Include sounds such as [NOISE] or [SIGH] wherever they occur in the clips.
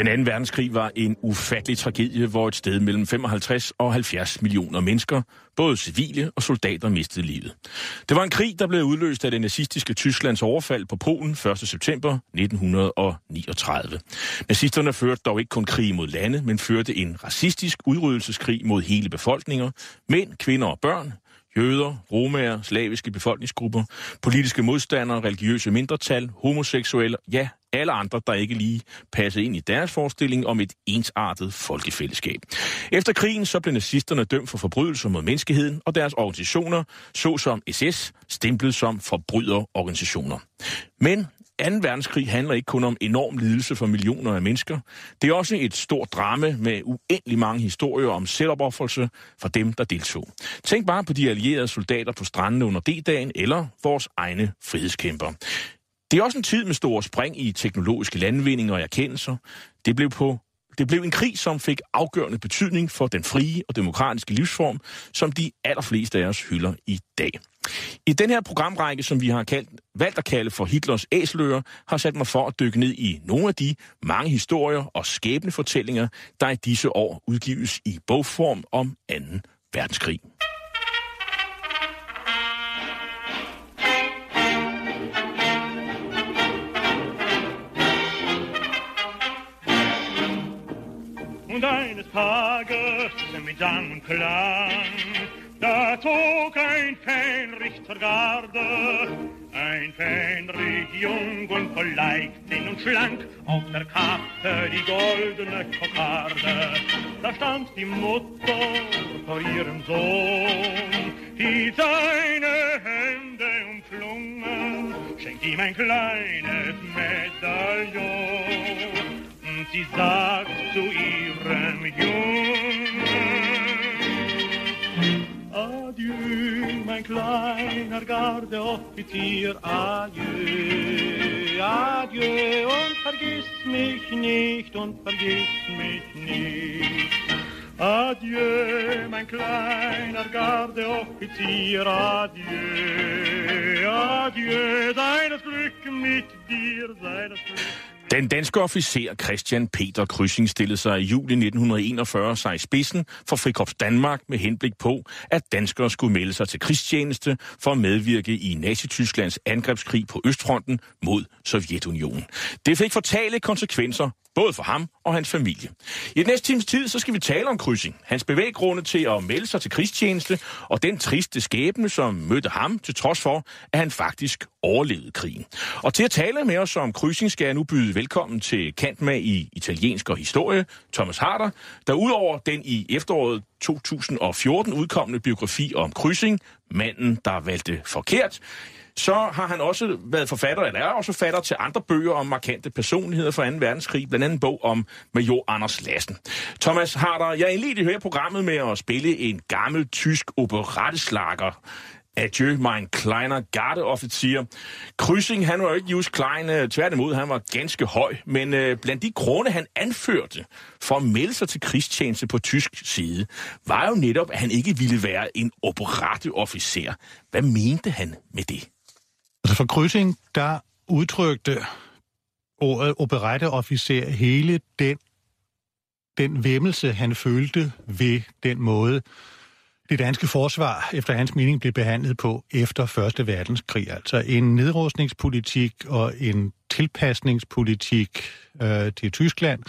Den anden verdenskrig var en ufattelig tragedie, hvor et sted mellem 55 og 70 millioner mennesker, både civile og soldater, mistede livet. Det var en krig, der blev udløst af det nazistiske Tysklands overfald på Polen 1. september 1939. Nazisterne førte dog ikke kun krig mod lande, men førte en racistisk udryddelseskrig mod hele befolkninger, mænd, kvinder og børn, jøder, romager, slaviske befolkningsgrupper, politiske modstandere, religiøse mindretal, homoseksuelle, ja, alle andre, der ikke lige passede ind i deres forestilling om et ensartet folkefællesskab. Efter krigen så blev nazisterne dømt for forbrydelser mod menneskeheden, og deres organisationer, såsom SS, stemplet som forbryderorganisationer. Men 2. verdenskrig handler ikke kun om enorm lidelse for millioner af mennesker. Det er også et stort drama med uendelig mange historier om selvopoffrelse for dem, der deltog. Tænk bare på de allierede soldater på strandene under D-dagen eller vores egne frihedskæmper. Det er også en tid med store spring i teknologiske landvindinger og erkendelser. Det blev på det blev en krig, som fik afgørende betydning for den frie og demokratiske livsform, som de allerfleste af os hylder i dag. I den her programrække, som vi har kaldt, valgt at kalde for Hitlers æsløer, har sat mig for at dykke ned i nogle af de mange historier og skæbnefortællinger, der i disse år udgives i bogform om 2. verdenskrig. Eines Tages mit Sang und Klang, da zog ein Fähnrich zur Garde, ein Fähnrich jung und voll Leichtsinn und schlank, auf der Kappe die goldene Kokarde. Da stand die Mutter vor ihrem Sohn, hielt seine Hände umschlungen, schenkt ihm ein kleines Medaillon. Und sie sagt zu ihrem Jungen, Adieu, mein kleiner Gardeoffizier, adieu, adieu, und vergiss mich nicht, und vergiss mich nicht. Adieu, mein kleiner Gardeoffizier, adieu, adieu, sei das Glück mit dir, sei das Glück Den danske officer Christian Peter Kryssing stillede sig i juli 1941 sig i spidsen for Frikorps Danmark med henblik på, at danskere skulle melde sig til krigstjeneste for at medvirke i Nazi-Tysklands angrebskrig på Østfronten mod Sovjetunionen. Det fik fatale konsekvenser både for ham og hans familie. I den næste times tid, så skal vi tale om Kryssing, hans bevæggrunde til at melde sig til krigstjeneste, og den triste skæbne, som mødte ham, til trods for, at han faktisk overlevede krigen. Og til at tale med os om Kryssing, skal jeg nu byde velkommen til kant med i italiensk og historie, Thomas Harder, der udover den i efteråret 2014 udkommende biografi om Kryssing, manden, der valgte forkert, så har han også været forfatter, eller er også forfatter til andre bøger om markante personligheder fra 2. verdenskrig, blandt andet en bog om major Anders Lassen. Thomas Harder, jeg indledte høre programmet med at spille en gammel tysk operetteslager. Adieu, mein kleiner Gardeoffizier. Kryssing, han var jo ikke just klein, øh, tværtimod, han var ganske høj, men øh, blandt de grunde, han anførte for at melde sig til krigstjeneste på tysk side, var jo netop, at han ikke ville være en operatteofficer. Hvad mente han med det? Altså for Kryssing, der udtrykte ordet operetteofficer hele den, den vemmelse, han følte ved den måde, det danske forsvar, efter hans mening, blev behandlet på efter 1. verdenskrig. Altså en nedrustningspolitik og en tilpasningspolitik øh, til Tyskland,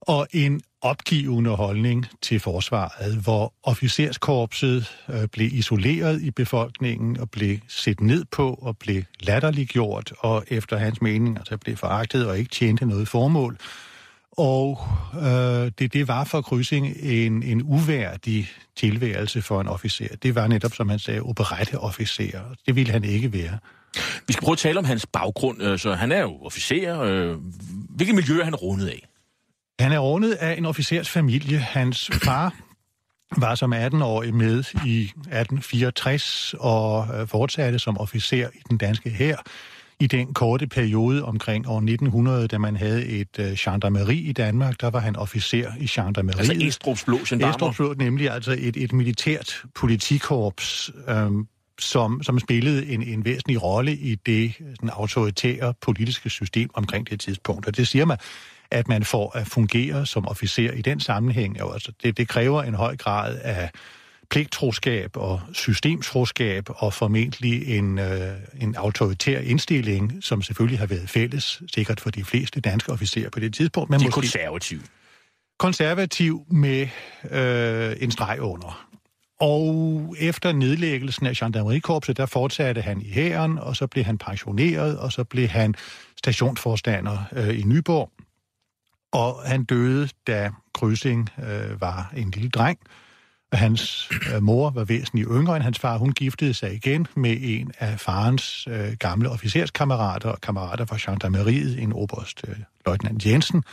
og en opgivende holdning til forsvaret, hvor officerskorpset øh, blev isoleret i befolkningen og blev set ned på og blev latterliggjort, og efter hans mening altså blev foragtet og ikke tjente noget formål. Og øh, det, det var for Kryssing en, en uværdig tilværelse for en officer. Det var netop, som han sagde, operetteofficer. Det ville han ikke være. Vi skal prøve at tale om hans baggrund. Øh, så han er jo officer. Øh, hvilket miljø er han rundet af? Han er rundet af en officers familie. Hans far var som 18-årig med i 1864 og øh, fortsatte som officer i den danske hær i den korte periode omkring år 1900, da man havde et uh, gendarmeri i Danmark, der var han officer i gendarmeriet. Altså Estrup's Blå Gendarmer? Estrup's Blå, nemlig altså et, et militært politikorps, øhm, som, som spillede en, en væsentlig rolle i det sådan, autoritære politiske system omkring det tidspunkt. Og det siger mig, at man får at fungere som officer i den sammenhæng. Jo, altså, det, det kræver en høj grad af pligttroskab og systemtroskab og formentlig en, øh, en autoritær indstilling, som selvfølgelig har været fælles, sikkert for de fleste danske officerer på det tidspunkt. Men de måske konservativ. Konservativ med øh, en streg under. Og efter nedlæggelsen af gendarmerikorpset, der fortsatte han i hæren, og så blev han pensioneret, og så blev han stationsforstander øh, i Nyborg. Og han døde, da Krysing øh, var en lille dreng. Og hans øh, mor var væsentligt yngre end hans far. Hun giftede sig igen med en af farens øh, gamle officerskammerater og kammerater fra gendarmeriet, en oberst øh, løjtnant Jensen.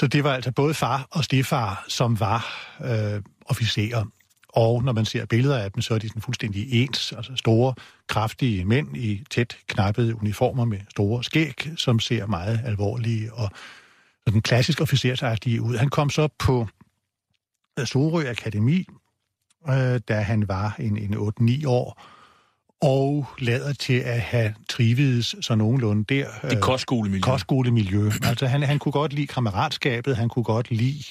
Så det var altså både far og stefar, som var øh, officerer. Og når man ser billeder af dem, så er de sådan fuldstændig ens. Altså store, kraftige mænd i tæt knappede uniformer med store skæg, som ser meget alvorlige og den klassisk officersagtige ud. Han kom så på Sorø Akademi, øh, da han var en, en 8-9 år, og lader til at have trivedes så nogenlunde der. Det øh, kostskolemiljø. Kostskolemiljø. Altså han, han kunne godt lide kammeratskabet, han kunne godt lide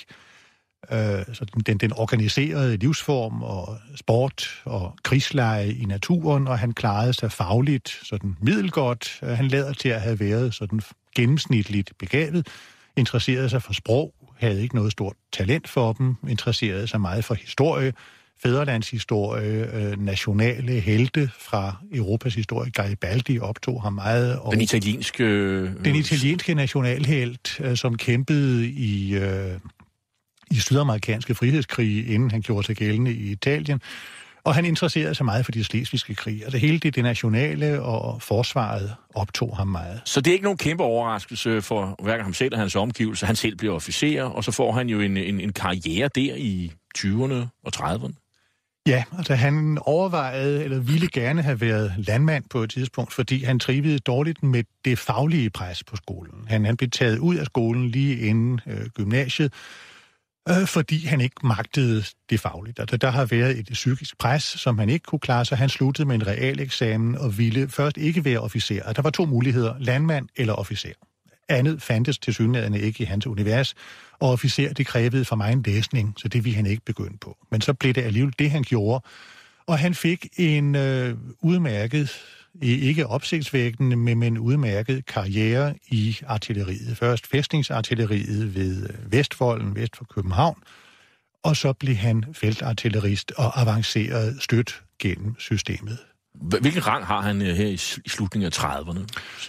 øh, så den, den, organiserede livsform og sport og krigsleje i naturen, og han klarede sig fagligt sådan middelgodt. Han lader til at have været sådan gennemsnitligt begavet, interesserede sig for sprog, havde ikke noget stort talent for dem, interesserede sig meget for historie, fædrelandshistorie, øh, nationale helte fra Europas historie. Garibaldi optog ham meget. Og den italienske... Øh, den italienske nationalhelt, øh, som kæmpede i, øh, i sydamerikanske frihedskrige, inden han gjorde sig gældende i Italien. Og han interesserede sig meget for de slesvigske krige. Altså hele det, det nationale og forsvaret optog ham meget. Så det er ikke nogen kæmpe overraskelse for hverken ham selv og hans omgivelser. Han selv bliver officer, og så får han jo en, en, en karriere der i 20'erne og 30'erne. Ja, altså han overvejede, eller ville gerne have været landmand på et tidspunkt, fordi han trivede dårligt med det faglige pres på skolen. Han, han blev taget ud af skolen lige inden øh, gymnasiet, øh, fordi han ikke magtede det fagligt. Altså, der har været et psykisk pres, som han ikke kunne klare, så han sluttede med en realeksamen og ville først ikke være officer. Der var to muligheder, landmand eller officer. Andet fandtes til synligheden ikke i hans univers, og officer, det krævede for mig en læsning, så det ville han ikke begynde på. Men så blev det alligevel det, han gjorde, og han fik en øh, udmærket, ikke opsigtsvækkende, men en udmærket karriere i artilleriet. Først fæstningsartilleriet ved øh, Vestvolden, vest for København, og så blev han feltartillerist og avanceret stødt gennem systemet. Hvilken rang har han øh, her i slutningen af 30'erne,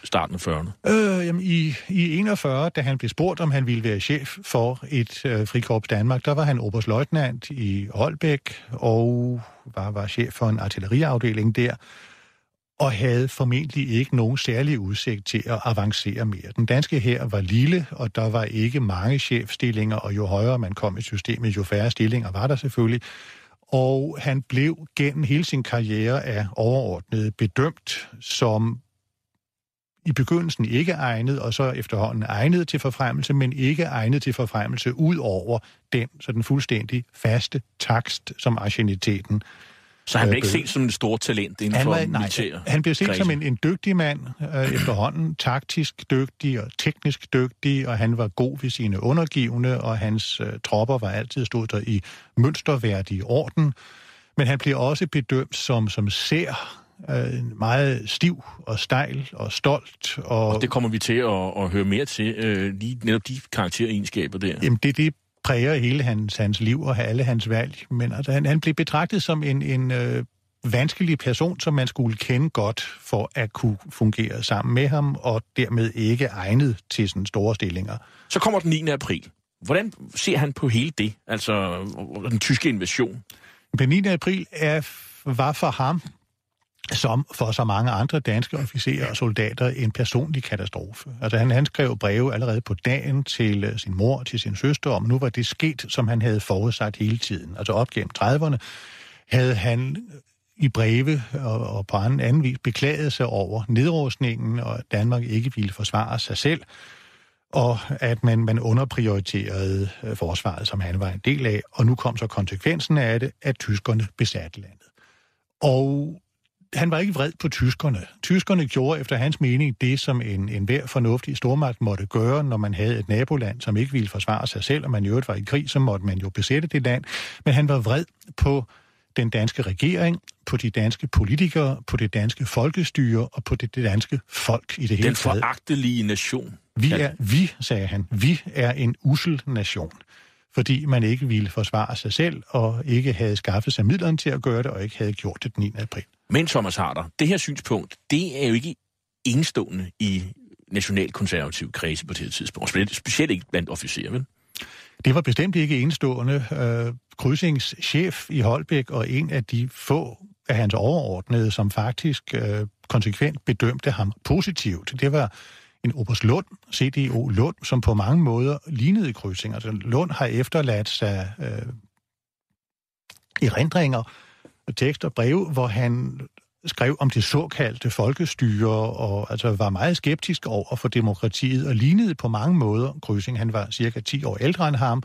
starten af 40'erne? Øh, jamen, i, I 41, da han blev spurgt, om han ville være chef for et øh, frikorps Danmark, der var han oberstløjtnant i Holbæk og var, var chef for en artilleriafdeling der og havde formentlig ikke nogen særlig udsigt til at avancere mere. Den danske her var lille, og der var ikke mange chefstillinger, og jo højere man kom i systemet, jo færre stillinger var der selvfølgelig og han blev gennem hele sin karriere af overordnet bedømt som i begyndelsen ikke egnet, og så efterhånden egnet til forfremmelse, men ikke egnet til forfremmelse ud over den så den fuldstændig faste takst, som argeniteten så han blev ikke set som en stor talent inden han var, for militær nej, han blev set som en, en dygtig mand øh, efterhånden, taktisk dygtig og teknisk dygtig, og han var god ved sine undergivende, og hans øh, tropper var altid stået der i mønsterværdig orden. Men han blev også bedømt som, som ser øh, meget stiv og stejl og stolt. Og, og det kommer vi til at, at høre mere til, øh, lige netop de karakteregenskaber der. Jamen det er det, præger hele hans, hans liv og alle hans valg. Men altså, han, han blev betragtet som en, en øh, vanskelig person, som man skulle kende godt for at kunne fungere sammen med ham, og dermed ikke egnet til sådan store stillinger. Så kommer den 9. april. Hvordan ser han på hele det, altså den tyske invasion? Den 9. april er, var for ham som for så mange andre danske officerer og soldater en personlig katastrofe. Altså han, han skrev breve allerede på dagen til øh, sin mor og til sin søster om, nu var det sket, som han havde forudsagt hele tiden. Altså op gennem 30'erne havde han øh, i breve og, og på anden, anden vis beklaget sig over nedrustningen, og at Danmark ikke ville forsvare sig selv, og at man, man underprioriterede øh, forsvaret, som han var en del af. Og nu kom så konsekvensen af det, at tyskerne besatte landet. Og han var ikke vred på tyskerne. Tyskerne gjorde efter hans mening det, som en, en hver fornuftig stormagt måtte gøre, når man havde et naboland, som ikke ville forsvare sig selv, og man i øvrigt var i krig, så måtte man jo besætte det land. Men han var vred på den danske regering, på de danske politikere, på det danske folkestyre og på det, det danske folk i det hele taget. Den foragtelige nation. Vi er, vi, sagde han, vi er en usel nation fordi man ikke ville forsvare sig selv, og ikke havde skaffet sig midlerne til at gøre det, og ikke havde gjort det den 9. april. Men Thomas Harder, det her synspunkt, det er jo ikke enestående i nationalkonservativ kredse på det tidspunkt. Specielt ikke blandt officerer, vel? Det var bestemt ikke enestående. Øh, Krydsings chef i Holbæk og en af de få af hans overordnede, som faktisk øh, konsekvent bedømte ham positivt. Det var en Oberst Lund, CDO Lund, som på mange måder lignede krydsing. Altså Lund har efterladt sig øh, erindringer, tekster og breve, hvor han skrev om det såkaldte folkestyre, og altså var meget skeptisk over for demokratiet, og lignede på mange måder Krysing. Han var cirka 10 år ældre end ham,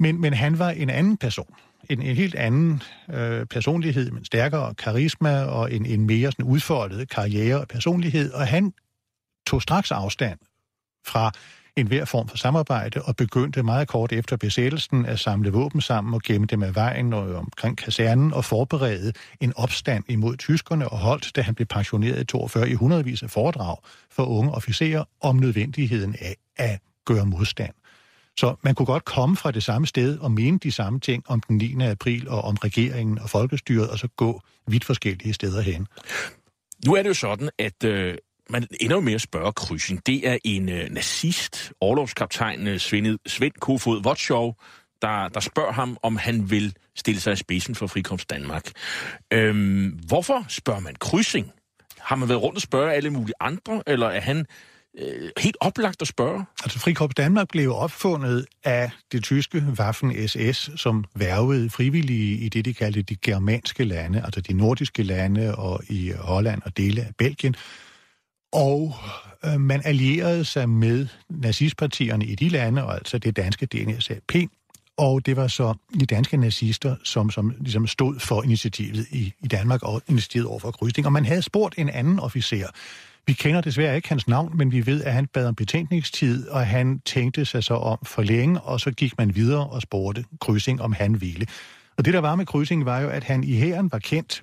men, men han var en anden person. En, en helt anden øh, personlighed, med stærkere karisma og en, en mere sådan udfoldet karriere og personlighed, og han tog straks afstand fra enhver form for samarbejde og begyndte meget kort efter besættelsen at samle våben sammen og gemme dem af vejen og omkring kasernen og forberede en opstand imod tyskerne og holdt, da han blev pensioneret i 42 i hundredvis af foredrag for unge officerer om nødvendigheden af at gøre modstand. Så man kunne godt komme fra det samme sted og mene de samme ting om den 9. april og om regeringen og folkestyret, og så gå vidt forskellige steder hen. Nu er det jo sådan, at øh, man ender jo med at spørge krydsen. Det er en øh, nazist, overlovskaptajn øh, Svend, Svend Kofod Votschow, der, der spørger ham, om han vil stille sig i spidsen for Frikomst Danmark. Øhm, hvorfor spørger man Krydsing? Har man været rundt og spørge alle mulige andre, eller er han øh, helt oplagt at spørge? Altså, Frikorps Danmark blev opfundet af det tyske Waffen-SS, som værvede frivillige i det, de kaldte de germanske lande, altså de nordiske lande og i Holland og dele af Belgien, og øh, man allierede sig med nazistpartierne i de lande, og altså det danske DNSAP, og det var så de danske nazister, som, som ligesom stod for initiativet i, i Danmark og initiativet over for krydsning. Og man havde spurgt en anden officer. Vi kender desværre ikke hans navn, men vi ved, at han bad om betænkningstid, og han tænkte sig så om for længe, og så gik man videre og spurgte krydsing, om han ville. Og det, der var med krydsing, var jo, at han i hæren var kendt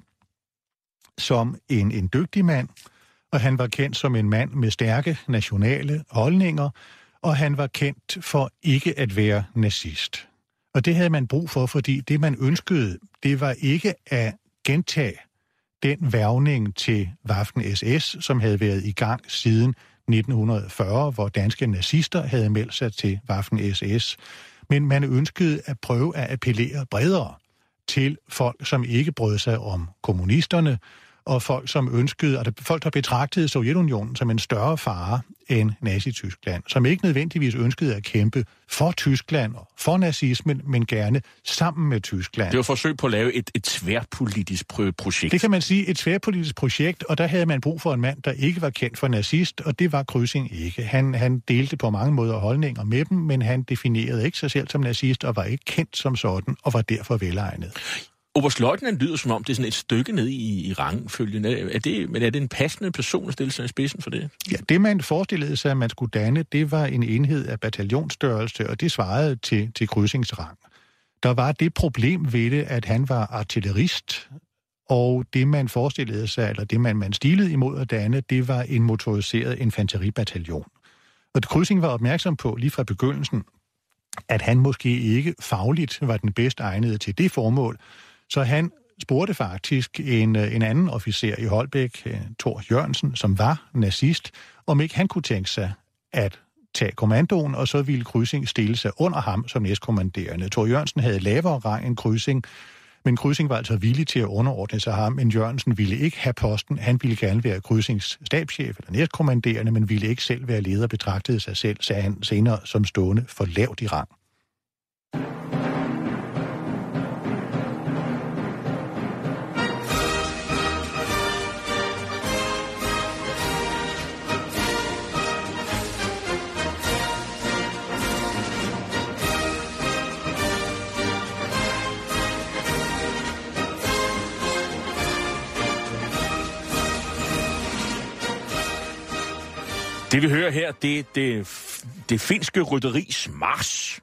som en, en dygtig mand, og han var kendt som en mand med stærke nationale holdninger, og han var kendt for ikke at være nazist. Og det havde man brug for, fordi det, man ønskede, det var ikke at gentage den værvning til Waffen-SS, som havde været i gang siden 1940, hvor danske nazister havde meldt sig til Waffen-SS. Men man ønskede at prøve at appellere bredere til folk, som ikke brød sig om kommunisterne, og folk, som ønskede, altså folk, der betragtede Sovjetunionen som en større fare end Nazi-Tyskland, som ikke nødvendigvis ønskede at kæmpe for Tyskland og for nazismen, men gerne sammen med Tyskland. Det var forsøg på at lave et, et tværpolitisk projekt. Det kan man sige, et tværpolitisk projekt, og der havde man brug for en mand, der ikke var kendt for nazist, og det var Krydsing ikke. Han, han delte på mange måder holdninger med dem, men han definerede ikke sig selv som nazist, og var ikke kendt som sådan, og var derfor velegnet. Oberstløjtnant lyder som om, det er sådan et stykke ned i, i rangfølgen. Er det, men er det en passende person at stille sig i spidsen for det? Ja, det man forestillede sig, at man skulle danne, det var en enhed af bataljonsstørrelse, og det svarede til, til krydsingsrang. Der var det problem ved det, at han var artillerist, og det man forestillede sig, eller det man, man stilede imod at danne, det var en motoriseret infanteribataljon. Og Krydsing var opmærksom på lige fra begyndelsen, at han måske ikke fagligt var den bedst egnede til det formål, så han spurgte faktisk en, øh, en anden officer i Holbæk, øh, Thor Jørgensen, som var nazist, om ikke han kunne tænke sig at tage kommandoen, og så ville Krydsing stille sig under ham som næstkommanderende. Thor Jørgensen havde lavere rang end Krydsing, Men Krydsing var altså villig til at underordne sig ham, men Jørgensen ville ikke have posten. Han ville gerne være Krydsings stabschef eller næstkommanderende, men ville ikke selv være leder, betragtede sig selv, sagde han senere, som stående for lavt i rang. Det vi hører her, det er det, det finske rytteris Mars.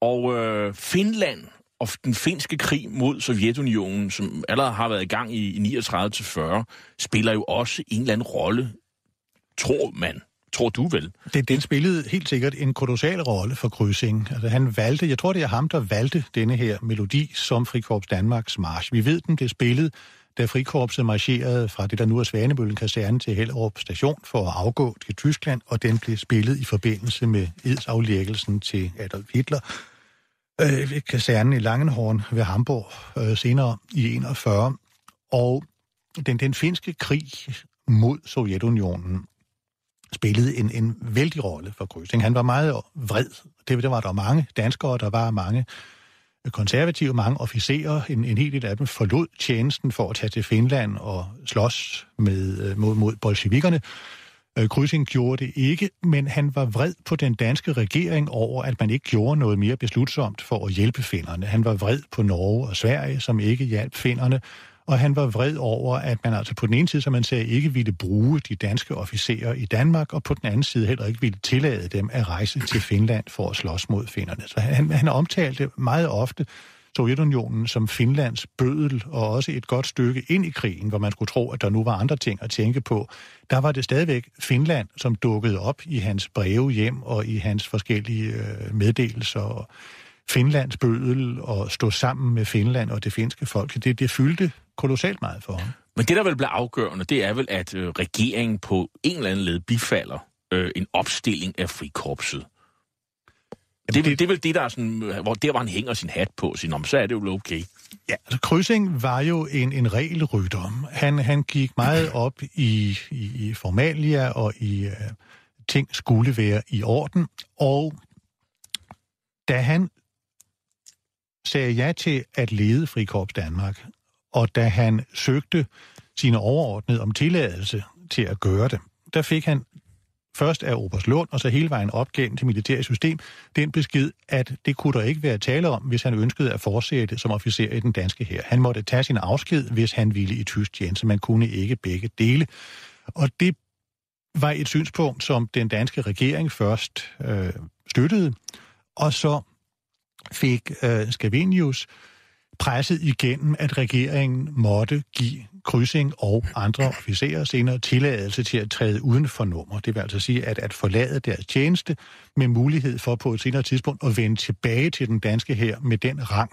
Og øh, Finland og den finske krig mod Sovjetunionen, som allerede har været i gang i, i 39-40, spiller jo også en eller anden rolle, tror man. Tror du vel? Det, den spillede helt sikkert en kolossal rolle for Krydsing. Altså, han valgte, jeg tror det er ham, der valgte denne her melodi som Frikorps Danmarks march. Vi ved, den blev spillet da frikorpset marcherede fra det, der nu er Svanebøllen kaserne til Hellerup station for at afgå til Tyskland, og den blev spillet i forbindelse med edsaflæggelsen til Adolf Hitler øh, ved kasernen i Langenhorn ved Hamburg øh, senere i 41. Og den, den finske krig mod Sovjetunionen spillede en, en vældig rolle for Krysing. Han var meget vred. Det, det var der mange danskere, der var mange konservative, mange officerer, en, en hel del af dem forlod tjenesten for at tage til Finland og slås med, øh, mod, mod bolsjevikerne. Øh, Krydsing gjorde det ikke, men han var vred på den danske regering over, at man ikke gjorde noget mere beslutsomt for at hjælpe finderne. Han var vred på Norge og Sverige, som ikke hjalp finderne, og han var vred over, at man altså på den ene side, som man sagde, ikke ville bruge de danske officerer i Danmark, og på den anden side heller ikke ville tillade dem at rejse til Finland for at slås mod finnerne. Så han, han omtalte meget ofte Sovjetunionen som Finlands bødel, og også et godt stykke ind i krigen, hvor man skulle tro, at der nu var andre ting at tænke på. Der var det stadigvæk Finland, som dukkede op i hans breve hjem og i hans forskellige øh, meddelelser. Finlands bødel og stå sammen med Finland og det finske folk, det, det fyldte kolossalt meget for ham. Men det, der vel bliver afgørende, det er vel, at øh, regeringen på en eller anden led bifalder øh, en opstilling af frikorpset. Det er, det, det er vel det, der er sådan, øh, hvor der, hvor han hænger sin hat på, sin om, så er det jo okay. Ja, altså Krydsing var jo en, en regelrytter. Han, han gik meget [CLEARS THROAT] op i, i, i formalia og i uh, ting skulle være i orden. Og da han sagde ja til at lede Frikorps Danmark, og da han søgte sine overordnede om tilladelse til at gøre det, der fik han først af Oberslund, og så hele vejen op gennem det militære system, den besked, at det kunne der ikke være tale om, hvis han ønskede at fortsætte som officer i den danske her. Han måtte tage sin afsked, hvis han ville i tysk tjeneste. Man kunne ikke begge dele. Og det var et synspunkt, som den danske regering først øh, støttede, og så fik øh, Scavenius presset igennem, at regeringen måtte give krydsing og andre officerer senere tilladelse til at træde uden for nummer. Det vil altså sige, at at forlade deres tjeneste med mulighed for på et senere tidspunkt at vende tilbage til den danske her med den rang,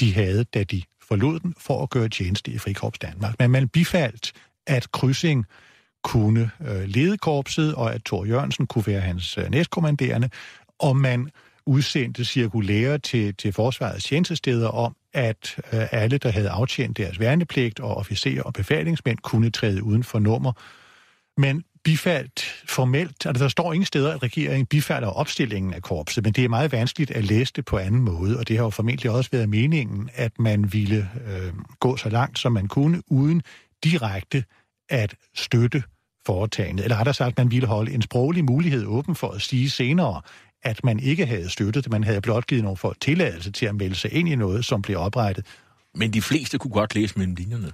de havde, da de forlod den, for at gøre tjeneste i Frikorps Danmark. Men man bifaldt, at krydsing kunne øh, lede korpset, og at Thor Jørgensen kunne være hans øh, næstkommanderende, og man udsendte cirkulære til, til forsvarets tjenestesteder om, at øh, alle, der havde aftjent deres værnepligt, og officerer og befalingsmænd, kunne træde uden for nummer. Men bifaldt formelt, altså der står ingen steder, at regeringen bifalder opstillingen af korpset, men det er meget vanskeligt at læse det på anden måde, og det har jo formentlig også været meningen, at man ville øh, gå så langt, som man kunne, uden direkte at støtte foretagendet. Eller rettere sagt, man ville holde en sproglig mulighed åben for at sige senere, at man ikke havde støttet det. Man havde blot givet nogle folk tilladelse til at melde sig ind i noget, som blev oprettet. Men de fleste kunne godt læse mellem linjerne.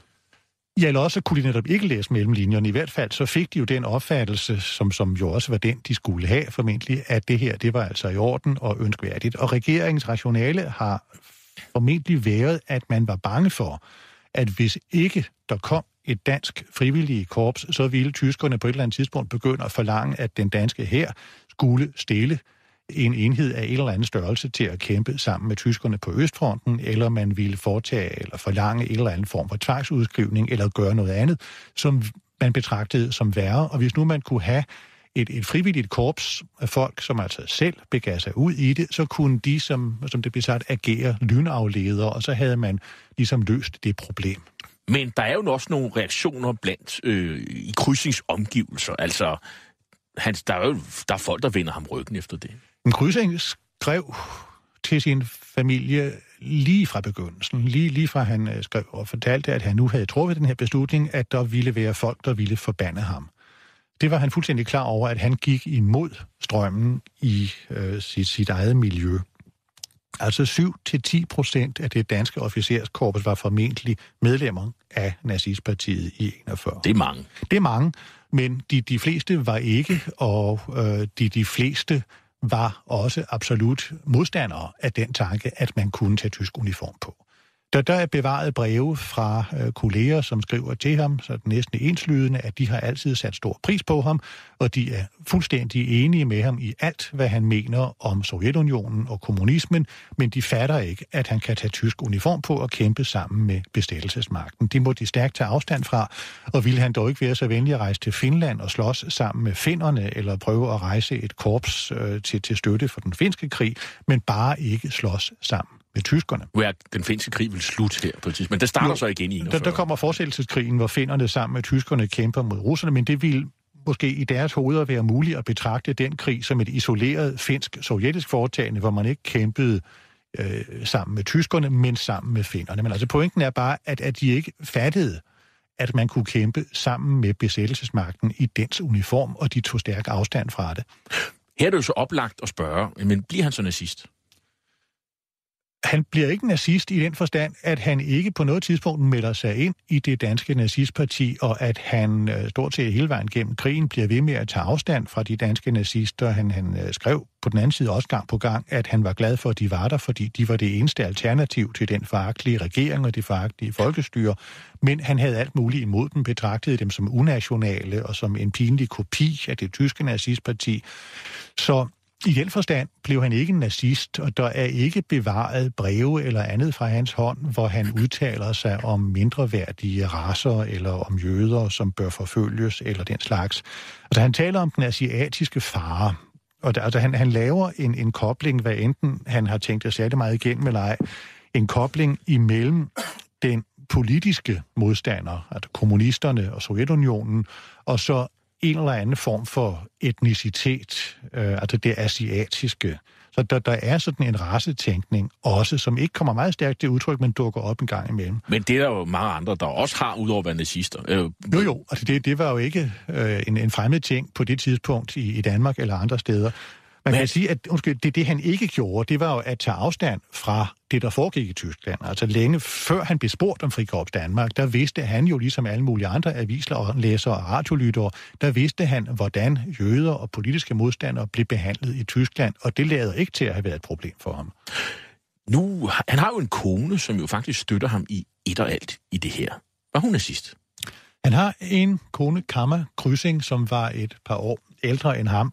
Ja, eller også kunne de netop ikke læse mellem linjerne. I hvert fald så fik de jo den opfattelse, som, som jo også var den, de skulle have formentlig, at det her, det var altså i orden og ønskværdigt. Og regeringens rationale har formentlig været, at man var bange for, at hvis ikke der kom et dansk frivillige korps, så ville tyskerne på et eller andet tidspunkt begynde at forlange, at den danske her skulle stille en enhed af en eller anden størrelse til at kæmpe sammen med tyskerne på Østfronten, eller man ville foretage eller forlange en eller anden form for tvangsudskrivning, eller gøre noget andet, som man betragtede som værre. Og hvis nu man kunne have et, et frivilligt korps af folk, som altså selv begav sig ud i det, så kunne de, som, som det blev sagt, agere lynafledere, og så havde man ligesom løst det problem. Men der er jo også nogle reaktioner blandt øh, i krydsningsomgivelser. Altså, han, der, er jo, der er folk, der vender ham ryggen efter det. En krydsning skrev til sin familie lige fra begyndelsen, lige, lige fra han øh, skrev og fortalte, at han nu havde truffet den her beslutning, at der ville være folk, der ville forbande ham. Det var han fuldstændig klar over, at han gik imod strømmen i øh, sit, sit eget miljø. Altså 7-10 procent af det danske officerskorpus var formentlig medlemmer af nazistpartiet i 41. Det er mange. Det er mange, men de, de fleste var ikke, og øh, de, de fleste var også absolut modstandere af den tanke, at man kunne tage tysk uniform på. Der, der er bevaret breve fra øh, kolleger, som skriver til ham, så det næsten enslydende, at de har altid sat stor pris på ham, og de er fuldstændig enige med ham i alt, hvad han mener om Sovjetunionen og kommunismen, men de fatter ikke, at han kan tage tysk uniform på og kæmpe sammen med bestættelsesmagten. Det må de stærkt tage afstand fra, og ville han dog ikke være så venlig at rejse til Finland og slås sammen med finnerne, eller prøve at rejse et korps øh, til, til støtte for den finske krig, men bare ikke slås sammen med tyskerne. Er den finske krig vil slutte her på et tidspunkt, men det starter jo, så igen i 41. Der, der kommer fortsættelseskrigen, hvor finnerne sammen med tyskerne kæmper mod russerne, men det vil måske i deres hoveder være muligt at betragte den krig som et isoleret finsk-sovjetisk foretagende, hvor man ikke kæmpede øh, sammen med tyskerne, men sammen med finnerne. Men altså pointen er bare, at, at de ikke fattede, at man kunne kæmpe sammen med besættelsesmagten i dens uniform, og de tog stærk afstand fra det. Her er det jo så oplagt at spørge, men bliver han så nazist? Han bliver ikke nazist i den forstand, at han ikke på noget tidspunkt melder sig ind i det danske nazistparti, og at han øh, stort set hele vejen gennem krigen bliver ved med at tage afstand fra de danske nazister. Han, han øh, skrev på den anden side også gang på gang, at han var glad for, at de var der, fordi de var det eneste alternativ til den faragtelige regering og det faragtelige folkestyre. Men han havde alt muligt imod dem, betragtede dem som unationale og som en pinlig kopi af det tyske nazistparti. Så i den forstand blev han ikke en nazist, og der er ikke bevaret breve eller andet fra hans hånd, hvor han udtaler sig om mindreværdige raser eller om jøder, som bør forfølges eller den slags. Altså han taler om den asiatiske fare, og der, altså, han, han laver en, en kobling, hvad enten han har tænkt at sætte det meget igen med ej, en kobling imellem den politiske modstandere, altså kommunisterne og Sovjetunionen, og så en eller anden form for etnicitet, øh, altså det asiatiske. Så der, der er sådan en racetænkning også, som ikke kommer meget stærkt til udtryk, men dukker op en gang imellem. Men det er der jo mange andre, der også har, udover at være nazister. Øh, jo, jo, altså det, det var jo ikke øh, en, en fremmed ting på det tidspunkt i, i Danmark eller andre steder. Man Men... kan sige, at undskyld, det, det han ikke gjorde, det var jo at tage afstand fra det, der foregik i Tyskland. Altså længe før han blev spurgt om Frikorps Danmark, der vidste han jo ligesom alle mulige andre avisler og læsere og radiolyttere, der vidste han, hvordan jøder og politiske modstandere blev behandlet i Tyskland, og det lader ikke til at have været et problem for ham. Nu, han har jo en kone, som jo faktisk støtter ham i et og alt i det her. Var hun sidst? Han har en kone, Kammer Krysing, som var et par år ældre end ham,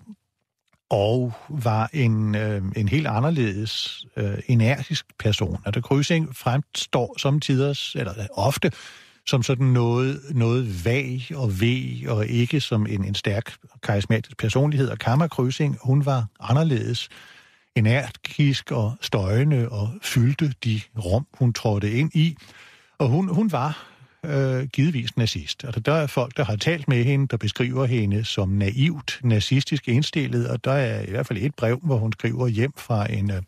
og var en, øh, en helt anderledes øh, energisk person. Altså Krysing fremstår som tiders, eller øh, ofte, som sådan noget, noget vag og ved, og ikke som en, en stærk karismatisk personlighed. Og Karma Krysing, hun var anderledes energisk og støjende og fyldte de rum, hun trådte ind i. Og hun, hun var øh, givetvis nazist. Altså, der er folk, der har talt med hende, der beskriver hende som naivt nazistisk indstillet, og der er i hvert fald et brev, hvor hun skriver hjem fra en øh,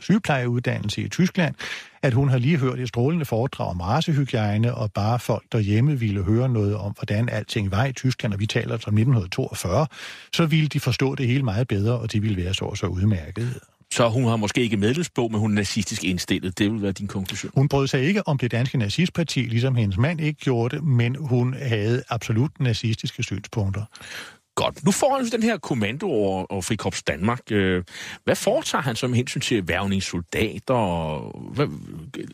sygeplejeuddannelse i Tyskland, at hun har lige hørt et strålende foredrag om racehygiejne, og bare folk derhjemme ville høre noget om, hvordan alting var i Tyskland, og vi taler altså om 1942, så ville de forstå det hele meget bedre, og de ville være så så udmærket. Så hun har måske ikke medlemsbog, men hun er nazistisk indstillet. Det vil være din konklusion. Hun brød sig ikke om det danske nazistparti, ligesom hendes mand ikke gjorde det, men hun havde absolut nazistiske synspunkter. Godt. Nu får han den her kommando over, over Frikorps Danmark. Øh, hvad foretager han som hensyn til værvningssoldater? Hvad,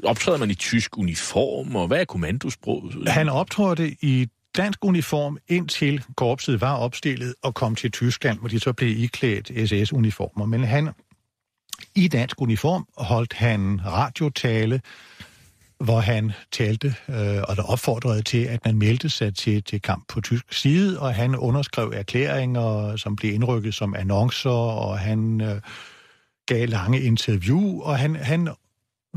optræder man i tysk uniform? Og hvad er kommandosproget? Han optrådte i dansk uniform, indtil korpset var opstillet og kom til Tyskland, hvor de så blev iklædt SS-uniformer. Men han i dansk uniform holdt han radiotale hvor han talte øh, og der opfordrede til, at man meldte sig til, til kamp på tysk side, og han underskrev erklæringer, som blev indrykket som annoncer, og han øh, gav lange interview, og han, han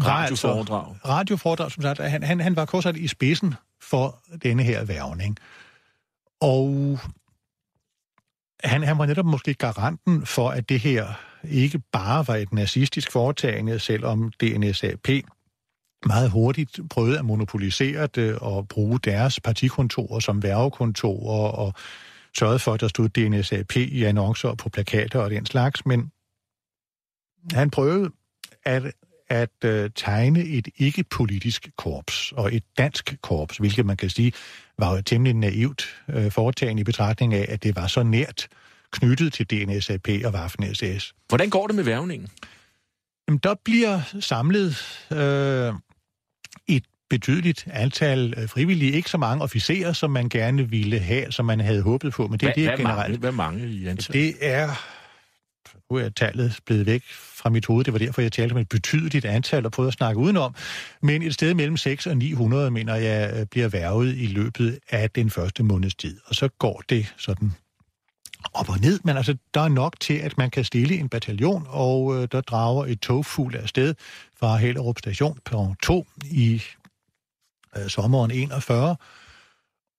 Radioforedrag. Altså, radioforedrag, som sagt. Han, han, han var kort i spidsen for denne her værvning. Og han, han var netop måske garanten for, at det her ikke bare var et nazistisk foretagende, selvom DNSAP meget hurtigt prøvede at monopolisere det og bruge deres partikontorer som værvekontorer og sørgede for, at der stod DNSAP i annoncer på plakater og den slags. Men han prøvede at, at øh, tegne et ikke-politisk korps og et dansk korps, hvilket man kan sige var jo temmelig naivt øh, foretagende i betragtning af, at det var så nært knyttet til DNSAP og Waffen-SS. Hvordan går det med værvningen? Jamen, der bliver samlet øh, et betydeligt antal øh, frivillige. Ikke så mange officerer, som man gerne ville have, som man havde håbet på, men det, hvad, det er hvad generelt. Mange, hvad mange i antal? Det er... Nu er tallet blevet væk fra mit hoved. Det var derfor, jeg talte om et betydeligt antal og prøvede at snakke udenom. Men et sted mellem 6 og 900, mener jeg, øh, bliver værvet i løbet af den første måneds tid. Og så går det sådan op og ned, men altså, der er nok til, at man kan stille en bataljon, og øh, der drager et tog fuld sted fra Hellerup station på 2 i øh, sommeren 41.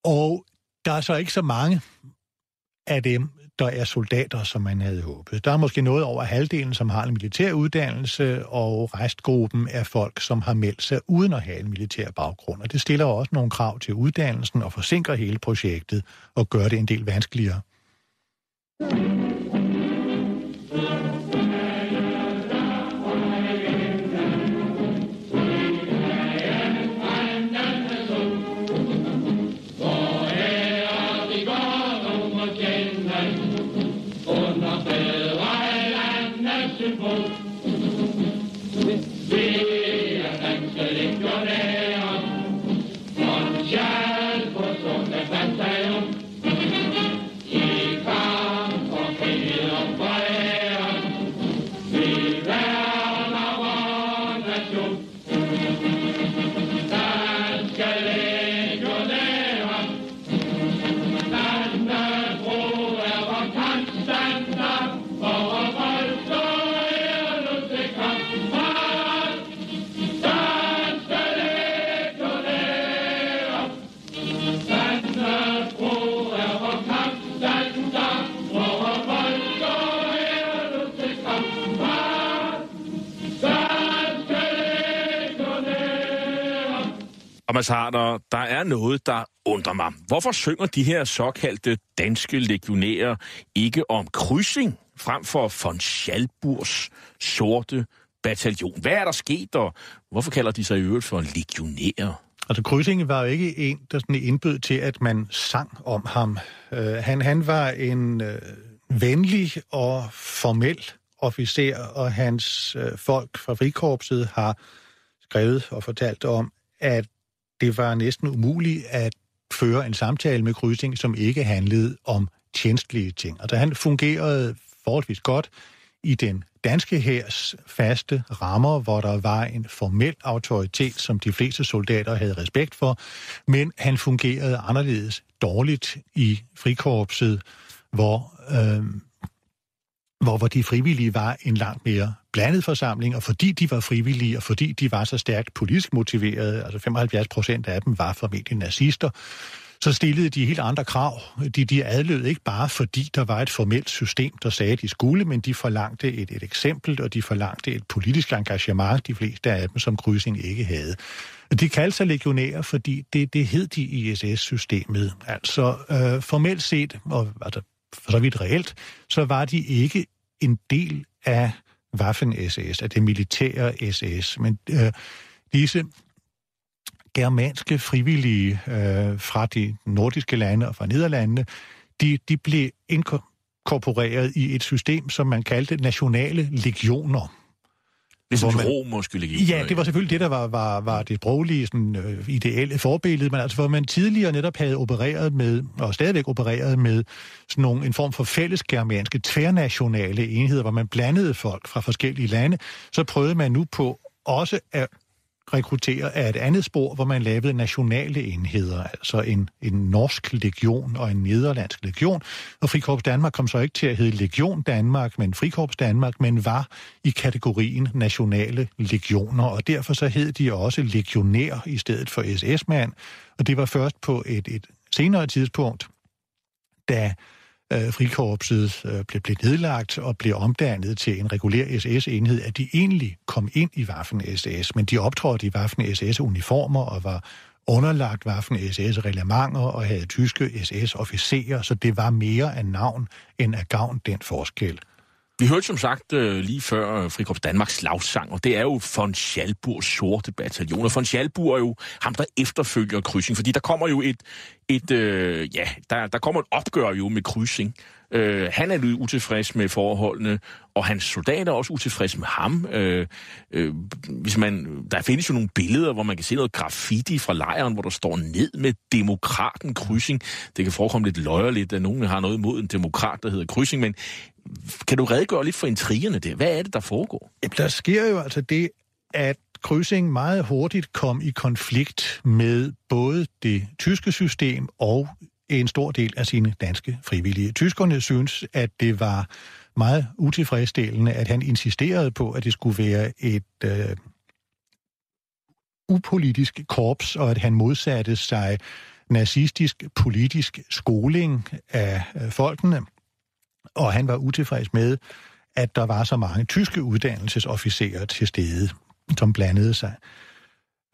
Og der er så ikke så mange af dem, der er soldater, som man havde håbet. Der er måske noget over halvdelen, som har en militær uddannelse, og restgruppen er folk, som har meldt sig uden at have en militær baggrund. Og det stiller også nogle krav til uddannelsen og forsinker hele projektet og gør det en del vanskeligere. Og Thomas Harder, der er noget, der undrer mig. Hvorfor synger de her såkaldte danske legionærer ikke om krydsing frem for von Schalburgs sorte bataljon? Hvad er der sket, og hvorfor kalder de sig i øvrigt for legionærer? Altså, Krydsing var jo ikke en, der sådan indbød til, at man sang om ham. Uh, han, han var en uh, venlig og formel officer, og hans uh, folk fra frikorpset har skrevet og fortalt om, at det var næsten umuligt at føre en samtale med Krydsing, som ikke handlede om tjenestlige ting. Altså han fungerede forholdsvis godt i den danske hærs faste rammer, hvor der var en formel autoritet, som de fleste soldater havde respekt for, men han fungerede anderledes dårligt i frikorpset, hvor, øh, hvor, hvor de frivillige var en langt mere blandet forsamling, og fordi de var frivillige, og fordi de var så stærkt politisk motiverede, altså 75 procent af dem var formentlig nazister, så stillede de helt andre krav. De, de adlød ikke bare, fordi der var et formelt system, der sagde, at de skulle, men de forlangte et, et eksempel, og de forlangte et politisk engagement, de fleste af dem, som krydsing ikke havde. De kaldte sig legionærer, fordi det, det hed de i ISS-systemet. Altså øh, formelt set, og altså, for så vidt reelt, så var de ikke en del af Waffen-SS, af det militære SS. Men øh, disse germanske frivillige øh, fra de nordiske lande og fra Nederlandene, de, de blev inkorporeret i et system, som man kaldte nationale legioner. Ligesom man, romerske legioner. Ja, det var selvfølgelig det, der var, var, var det sproglige sådan, øh, ideelle forbillede, men altså hvor man tidligere netop havde opereret med, og stadigvæk opereret med sådan nogle, en form for fælles germanske tværnationale enheder, hvor man blandede folk fra forskellige lande, så prøvede man nu på også at rekruttere af et andet spor, hvor man lavede nationale enheder, altså en, en norsk legion og en nederlandsk legion. Og Frikorps Danmark kom så ikke til at hedde Legion Danmark, men Frikorps Danmark, men var i kategorien nationale legioner, og derfor så hed de også legionær i stedet for SS-mand. Og det var først på et, et senere tidspunkt, da øh, frikorpset øh, blev, blev nedlagt og blev omdannet til en regulær SS-enhed, at de egentlig kom ind i Waffen-SS, men de optrådte i Waffen-SS-uniformer og var underlagt Waffen-SS-reglementer og havde tyske SS-officerer, så det var mere af navn end af gavn den forskel. Vi hørte som sagt øh, lige før øh, Frikorps Danmarks slagsang, og det er jo von Schalburgs sorte bataljon. Og von Schalburg er jo ham, der efterfølger krydsing, fordi der kommer jo et, et øh, ja, der, der kommer et opgør jo med krydsing. Øh, han er lidt utilfreds med forholdene, og hans soldater er også utilfreds med ham. Øh, øh, hvis man, der findes jo nogle billeder, hvor man kan se noget graffiti fra lejren, hvor der står ned med demokraten krydsing. Det kan forekomme lidt løjerligt, at nogen har noget imod en demokrat, der hedder krydsing, men kan du redegøre lidt for intrigerne der? Hvad er det, der foregår? Jamen, der sker jo altså det, at Kryssing meget hurtigt kom i konflikt med både det tyske system og en stor del af sine danske frivillige. Tyskerne synes, at det var meget utilfredsstillende, at han insisterede på, at det skulle være et øh, upolitisk korps, og at han modsatte sig nazistisk politisk skoling af øh, folkene. Og han var utilfreds med, at der var så mange tyske uddannelsesofficerer til stede, som blandede sig.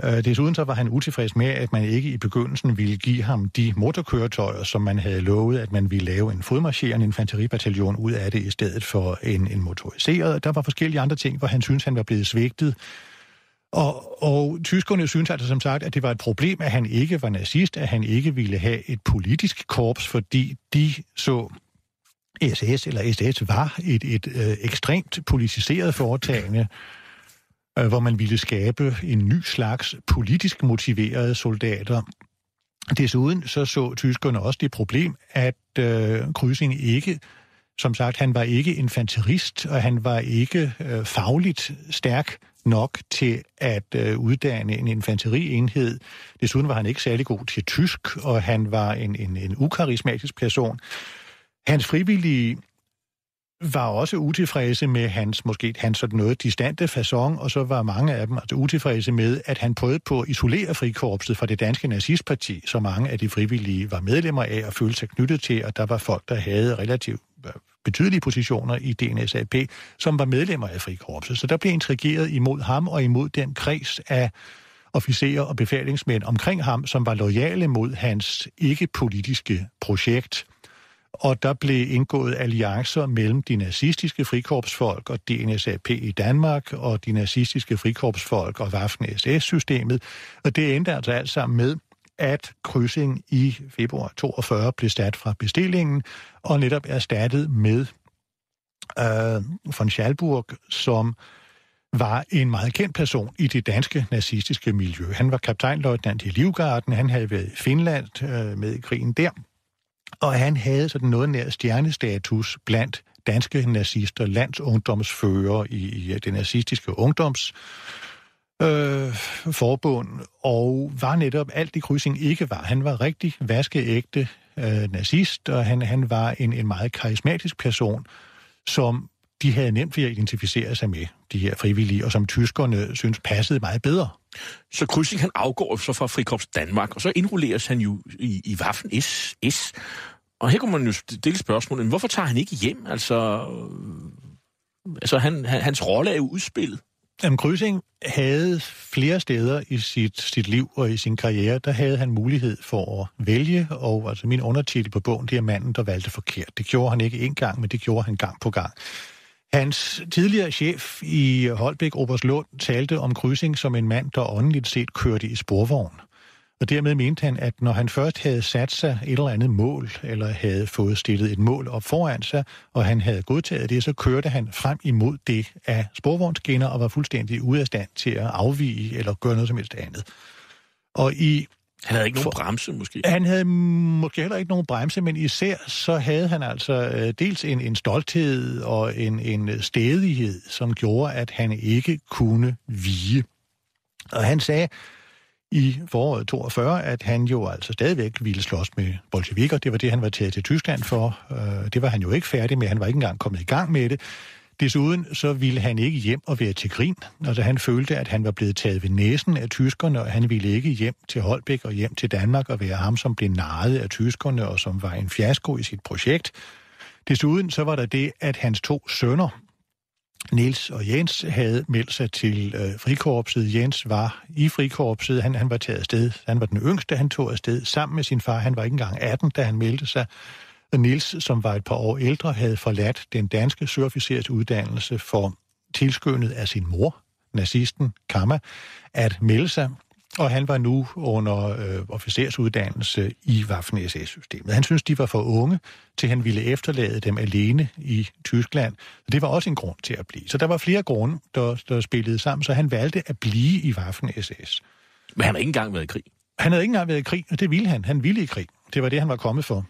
Øh, desuden så var han utilfreds med, at man ikke i begyndelsen ville give ham de motorkøretøjer, som man havde lovet, at man ville lave en fodmarcherende infanteribataljon ud af det, i stedet for en, en motoriseret. Der var forskellige andre ting, hvor han synes han var blevet svigtet. Og, og tyskerne synes altså som sagt, at det var et problem, at han ikke var nazist, at han ikke ville have et politisk korps, fordi de så SS eller SS var et, et øh, ekstremt politiseret foretagende, øh, hvor man ville skabe en ny slags politisk motiverede soldater. Desuden så så tyskerne også det problem, at øh, Krysing ikke, som sagt, han var ikke infanterist, og han var ikke øh, fagligt stærk nok til at øh, uddanne en infanterienhed. Desuden var han ikke særlig god til tysk, og han var en, en, en ukarismatisk person. Hans frivillige var også utilfredse med hans, måske hans sådan noget distante façon, og så var mange af dem altså utilfredse med, at han prøvede på at isolere frikorpset fra det danske nazistparti, så mange af de frivillige var medlemmer af og følte sig knyttet til, og der var folk, der havde relativt øh, betydelige positioner i DNSAP, som var medlemmer af frikorpset. Så der blev intrigeret imod ham og imod den kreds af officerer og befalingsmænd omkring ham, som var lojale mod hans ikke-politiske projekt og der blev indgået alliancer mellem de nazistiske frikorpsfolk og DNSAP i Danmark, og de nazistiske frikorpsfolk og Waffen-SS-systemet, og det endte altså alt sammen med, at krydsing i februar 42 blev sat fra bestillingen, og netop erstattet med øh, von Schalburg, som var en meget kendt person i det danske nazistiske miljø. Han var kaptajnløjtnant i Livgarden, han havde været i Finland øh, med i krigen der, og han havde sådan noget nær stjernestatus blandt danske nazister, landsungdomsfører i, i det nazistiske ungdoms øh, forbund, og var netop alt det krydsing ikke var. Han var rigtig vaskeægte øh, nazist, og han, han var en, en meget karismatisk person, som de havde nemt ved at identificere sig med, de her frivillige, og som tyskerne synes passede meget bedre. Så Krydsing han afgår så fra Frikorps Danmark, og så indrulleres han jo i, i Waffen SS. Og her kunne man jo stille spørgsmålet, hvorfor tager han ikke hjem? Altså, altså han, hans rolle er jo udspillet. Jamen, Krysing havde flere steder i sit, sit liv og i sin karriere, der havde han mulighed for at vælge, og altså min undertitel på bogen, det er manden, der valgte forkert. Det gjorde han ikke gang, men det gjorde han gang på gang. Hans tidligere chef i Holbæk, Oberslund, talte om krydsing som en mand, der åndeligt set kørte i sporvogn. Og dermed mente han, at når han først havde sat sig et eller andet mål, eller havde fået stillet et mål op foran sig, og han havde godtaget det, så kørte han frem imod det af sporvognskinner og var fuldstændig ude af stand til at afvige eller gøre noget som helst andet. Og i han havde ikke nogen bremse, måske? Han havde måske heller ikke nogen bremse, men især så havde han altså øh, dels en, en stolthed og en, en stedighed, som gjorde, at han ikke kunne vige. Og han sagde i foråret 42, at han jo altså stadigvæk ville slås med bolsjevikker. Det var det, han var taget til Tyskland for. Øh, det var han jo ikke færdig med. Han var ikke engang kommet i gang med det. Desuden så ville han ikke hjem og være til grin. Altså han følte, at han var blevet taget ved næsen af tyskerne, og han ville ikke hjem til Holbæk og hjem til Danmark og være ham, som blev narret af tyskerne og som var en fiasko i sit projekt. Desuden så var der det, at hans to sønner, Niels og Jens havde meldt sig til øh, frikorpset. Jens var i frikorpset. Han, han var taget afsted. Han var den yngste, han tog afsted sammen med sin far. Han var ikke engang 18, da han meldte sig. Og Niels, som var et par år ældre, havde forladt den danske søofficers uddannelse for tilskyndet af sin mor, nazisten Kamma, at melde sig og han var nu under øh, officersuddannelse i Waffen-SS-systemet. Han synes, de var for unge, til han ville efterlade dem alene i Tyskland. Så det var også en grund til at blive. Så der var flere grunde, der, der spillede sammen, så han valgte at blive i Waffen-SS. Men han har ikke engang været i krig. Han havde ikke engang været i krig, og det ville han. Han ville i krig. Det var det, han var kommet for.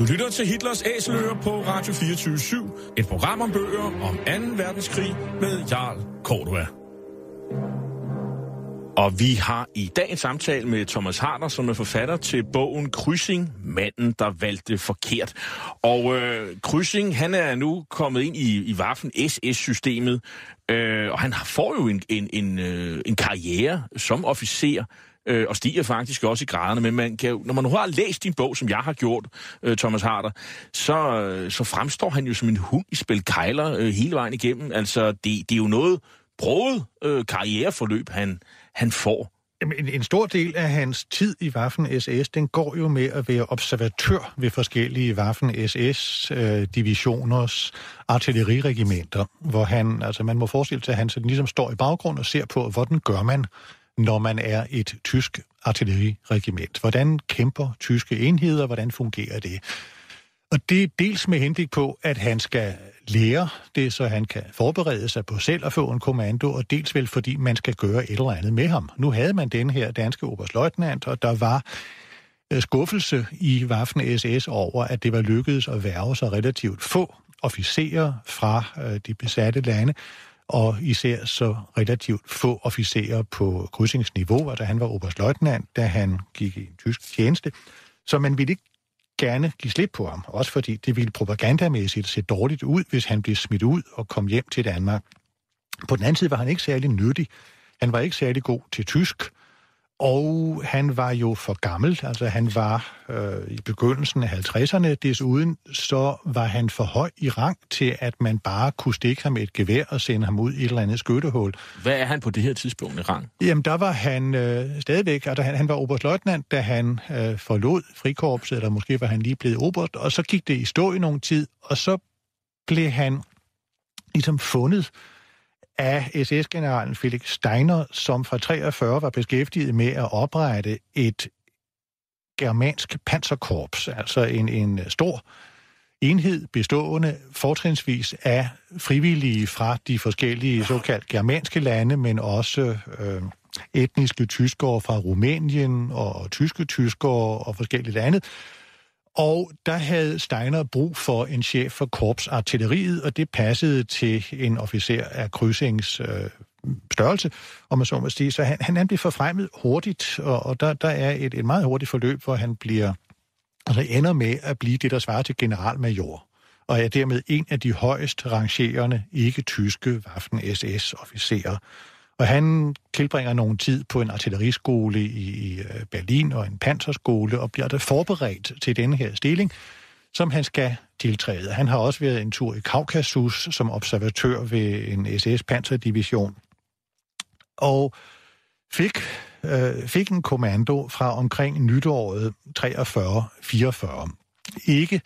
Du lytter til Hitlers Æseløer på Radio 24 et program om bøger om 2. verdenskrig med Jarl Cordua. Og vi har i dag en samtale med Thomas Harder, som er forfatter til bogen Krydsing, manden, der valgte forkert. Og øh, Krydsing, han er nu kommet ind i, i Waffen SS-systemet, øh, og han får jo en, en, en, øh, en karriere som officer øh, og stiger faktisk også i graderne. Men man kan, når man nu har læst din bog, som jeg har gjort, øh, Thomas Harder, så, øh, så fremstår han jo som en hund i spil kejler øh, hele vejen igennem. Altså, det, det er jo noget broet øh, karriereforløb, han, han får. En, en stor del af hans tid i Waffen-SS, den går jo med at være observatør ved forskellige Waffen-SS-divisioners øh, artilleriregimenter, hvor han, altså man må forestille sig, at han sådan ligesom står i baggrund og ser på, hvordan gør man når man er et tysk artilleriregiment. Hvordan kæmper tyske enheder? Hvordan fungerer det? Og det er dels med henblik på, at han skal lære det, så han kan forberede sig på selv at få en kommando, og dels vel fordi man skal gøre et eller andet med ham. Nu havde man den her danske oberstløjtnant, og der var øh, skuffelse i Waffen-SS over, at det var lykkedes at værve sig relativt få officerer fra øh, de besatte lande, og især så relativt få officerer på krydsningsniveau, altså han var oberstløjtnant, da han gik i en tysk tjeneste, så man ville ikke gerne give slip på ham, også fordi det ville propagandamæssigt se dårligt ud, hvis han blev smidt ud og kom hjem til Danmark. På den anden side var han ikke særlig nyttig. Han var ikke særlig god til tysk, og han var jo for gammel, altså han var øh, i begyndelsen af 50'erne. Desuden så var han for høj i rang til, at man bare kunne stikke ham med et gevær og sende ham ud i et eller andet skyttehul. Hvad er han på det her tidspunkt i rang? Jamen der var han øh, stadigvæk, altså han, han var oberstløjtnant, da han øh, forlod frikorpset, eller måske var han lige blevet oberst, og så gik det i stå i nogen tid, og så blev han ligesom fundet af SS-generalen Felix Steiner, som fra 43 var beskæftiget med at oprette et germansk panserkorps, altså en, en stor enhed bestående fortrinsvis af frivillige fra de forskellige såkaldt germanske lande, men også øh, etniske tyskere fra Rumænien og tyske tyskere og forskelligt andet, og der havde Steiner brug for en chef for korpsartilleriet, og det passede til en officer af krydsings øh, størrelse, om man så må sige. Så han, han blev forfremmet hurtigt, og, og der, der er et, et meget hurtigt forløb, hvor han bliver, altså ender med at blive det, der svarer til generalmajor, og er dermed en af de højst rangerende ikke-tyske Waffen-SS-officerer. Og han tilbringer nogen tid på en artilleriskole i, i øh, Berlin og en panserskole og bliver der forberedt til denne her stilling, som han skal tiltræde. Han har også været en tur i Kaukasus som observatør ved en SS-panserdivision og fik, øh, fik en kommando fra omkring nytåret 43-44. Ikke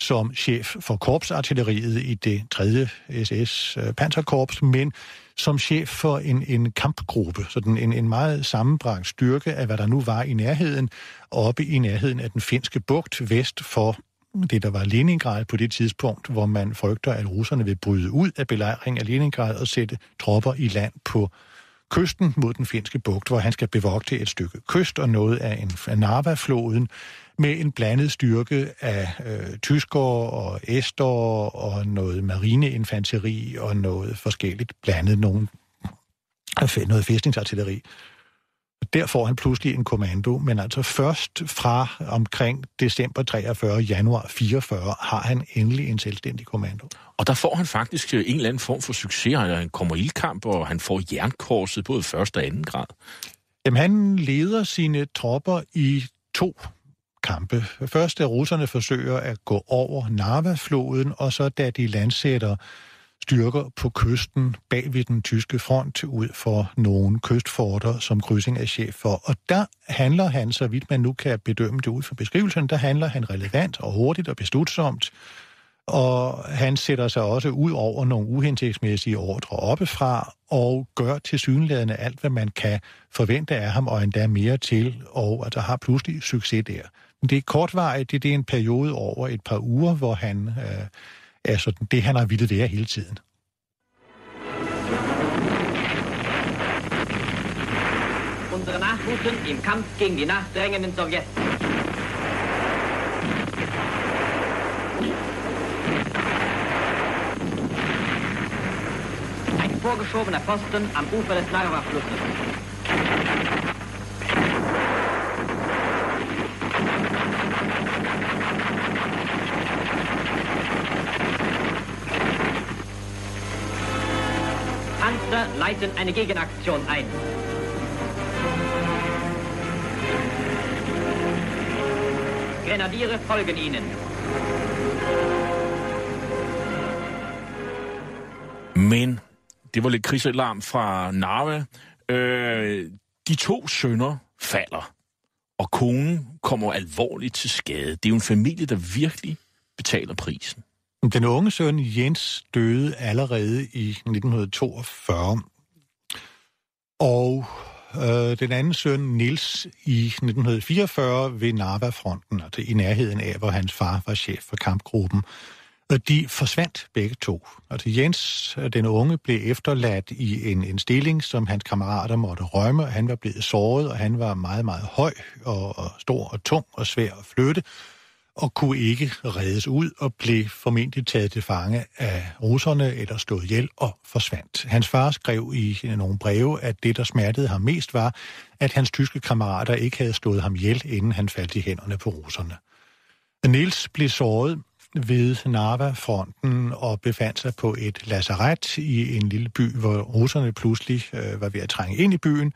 som chef for korpsartilleriet i det 3. SS-panserkorps, øh, men som chef for en, en kampgruppe, sådan en, en meget sammenbragt styrke af, hvad der nu var i nærheden, oppe i nærheden af den finske bugt vest for det, der var Leningrad på det tidspunkt, hvor man frygter, at russerne vil bryde ud af belejring af Leningrad og sætte tropper i land på kysten mod den finske bugt, hvor han skal bevogte et stykke kyst og noget af en Narva-floden med en blandet styrke af øh, tyskere og ester og noget marineinfanteri og noget forskelligt blandet, nogen, noget fæstningsartilleri. Der får han pludselig en kommando, men altså først fra omkring december 43, januar 44, har han endelig en selvstændig kommando. Og der får han faktisk en eller anden form for succes. Han kommer ildkamp, og han får jernkorset både første og anden grad. Jamen, han leder sine tropper i to kampe. Først da russerne forsøger at gå over Narva-floden, og så da de landsætter styrker på kysten bag ved den tyske front ud for nogle kystforter, som krydsing er chef for. Og der handler han, så vidt man nu kan bedømme det ud fra beskrivelsen, der handler han relevant og hurtigt og beslutsomt. Og han sætter sig også ud over nogle uhensigtsmæssige ordre oppefra og gør til synlædende alt, hvad man kan forvente af ham, og endda mere til, og altså har pludselig succes der. Men det er kortvarigt, det er en periode over et par uger, hvor han øh, er sådan det, han har ville er hele tiden. Unsere Nachhuten im Kampf gegen die nachdrängenden Sowjets. Ein vorgeschobener Posten am Ufer des Narva-Flusses. Panzer leiten eine Gegenaktion ein. Grenadiere folgen ihnen. Men det var lidt krigsalarm fra Narve. Øh, de to sønner falder, og konen kommer alvorligt til skade. Det er jo en familie, der virkelig betaler prisen. Den unge søn Jens døde allerede i 1942, og øh, den anden søn Nils i 1944 ved Narva-fronten, altså i nærheden af, hvor hans far var chef for kampgruppen. Og de forsvandt begge to. Altså Jens, den unge, blev efterladt i en, en stilling, som hans kammerater måtte rømme. Han var blevet såret, og han var meget, meget høj og, og stor og tung og svær at flytte og kunne ikke reddes ud og blev formentlig taget til fange af russerne eller stået ihjel og forsvandt. Hans far skrev i nogle breve, at det, der smertede ham mest, var, at hans tyske kammerater ikke havde stået ham ihjel, inden han faldt i hænderne på russerne. Niels blev såret ved Narva-fronten og befandt sig på et lazaret i en lille by, hvor russerne pludselig øh, var ved at trænge ind i byen,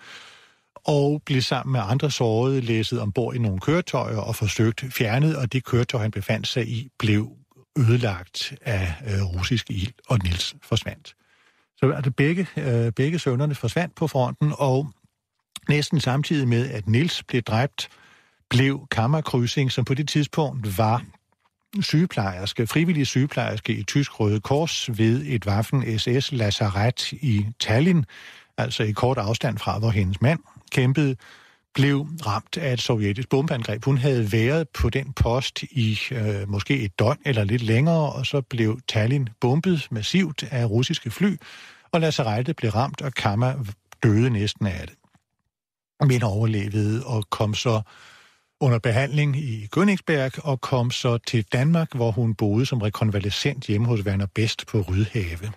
og blev sammen med andre sårede læsset ombord i nogle køretøjer og forsøgt fjernet, og det køretøj, han befandt sig i, blev ødelagt af øh, russisk ild, og Nils forsvandt. Så altså begge, øh, begge sønderne forsvandt på fronten, og næsten samtidig med, at Nils blev dræbt, blev Kammerkrydsing, som på det tidspunkt var sygeplejerske, frivillige sygeplejerske i Tysk Røde Kors ved et Waffen-SS Lazaret i Tallinn, altså i kort afstand fra, hvor hendes mand kæmpede, blev ramt af et sovjetisk bombeangreb. Hun havde været på den post i øh, måske et døgn eller lidt længere, og så blev Tallinn bombet massivt af russiske fly, og Lazarettet blev ramt, og Kammer døde næsten af det. Men overlevede og kom så under behandling i Königsberg og kom så til Danmark, hvor hun boede som rekonvalescent hjemme hos Werner Best på Rydhave.